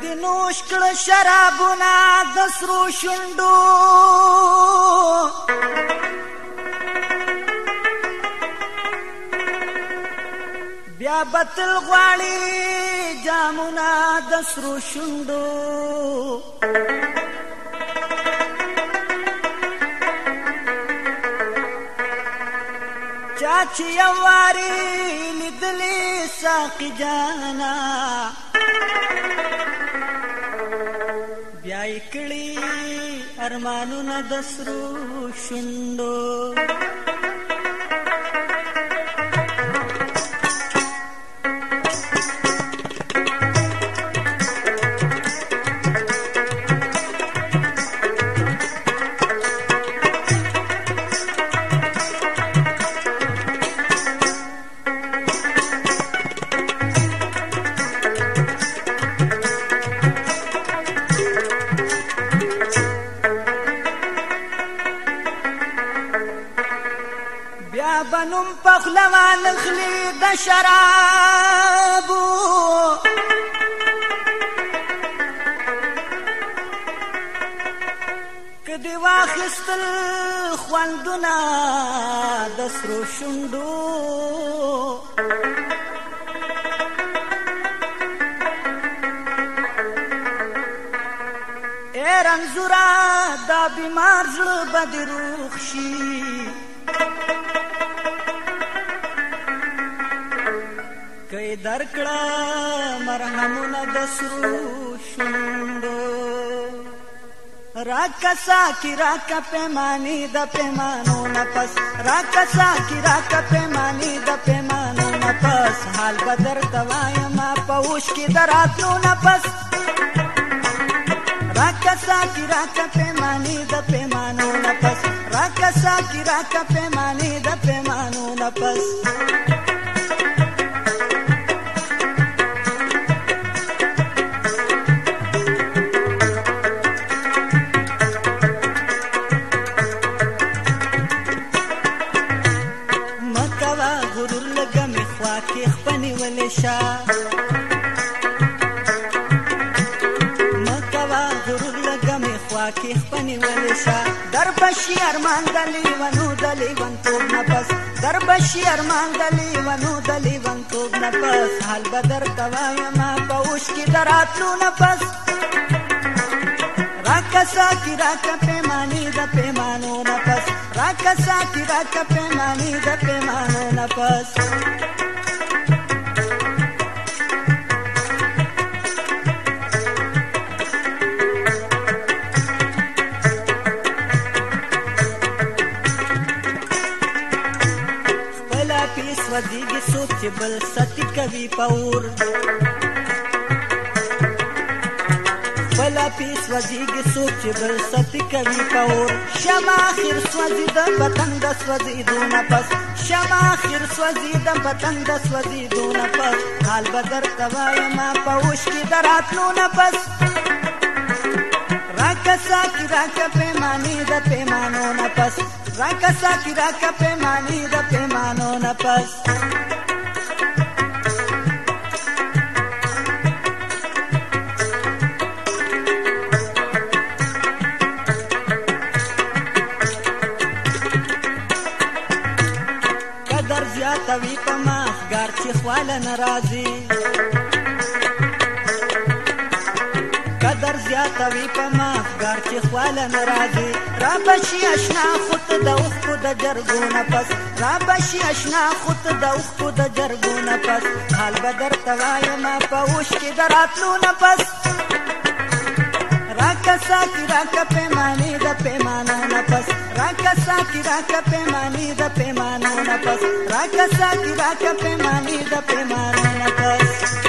دی نوش کړه شرابونه د سرو شونډو بیا بتل غواړي جامونه د سرو شونډو چې یواري لیدلې ساقي جانا تیای کړي ارمانونه د سرو شوندو بنوم پخلوان خلی د شرابو کدی واخستل خواندونه د سرو شوندو ای رنزورا دا بیمار زړه به دې روغ شي چې درکړه مرهمونه د سرو شوندو راکا ساکی راکا پیمانی دا پیمانو نفس راکا ساکی راکا پیمانی دا پیمانو نفس حال بدر دوایما پوش کی دراتنو نفس راکا ساکی راکا پیمانی دا پیمانو نفس راکا ساکی راکا پیمانی دا پیمانو نفس شه مکوا غرور لګه مې خوا کې خپنې ولې شه در بشي ارمان د لیونو د لیونتوب نه پس در بشي ارمان د لیونو د لیونتوب نه پس حال به درته وایمه په اوښ کې د راتلو نه پس راکسا کی راکا پیمانی د پیمانو نه پس راکسا کی راکا پیمانی د پیمانو نه پس کې سوځيږي څوک چې بل ساتي کوي پاور بلا پی سوځيږي څوک چې بل ساتي کوي پاور شمع اخر سوځي د پتنګ د سوځي دون پس شمع اخر سوځي د پتنګ د سوځي دون پس حال بدر توایم په وش کې دراتلو نه پس راکه ساک راکه پیمانه د پیمانو نه پس راکا ساکی راکا پیمانی دا پیمانو نپس قدر زیاتوي په مخګار چې خواله ناراضي قدر زیاتوي په مخګار چې خواله ناراضي را بشي آشنا خط د اوخو د جرګو نه پس را بشي آشنا خط د اوخو د جرګو نه پس حال به درته وایم په اوښ کې د راتلو نه پس راکا ساکی راکا پیمانی دا پیمانا نفس راکا ساکی راکا پیمانی دا پیمانا نفس راکا ساکی راکا پیمانی دا پیمانا نفس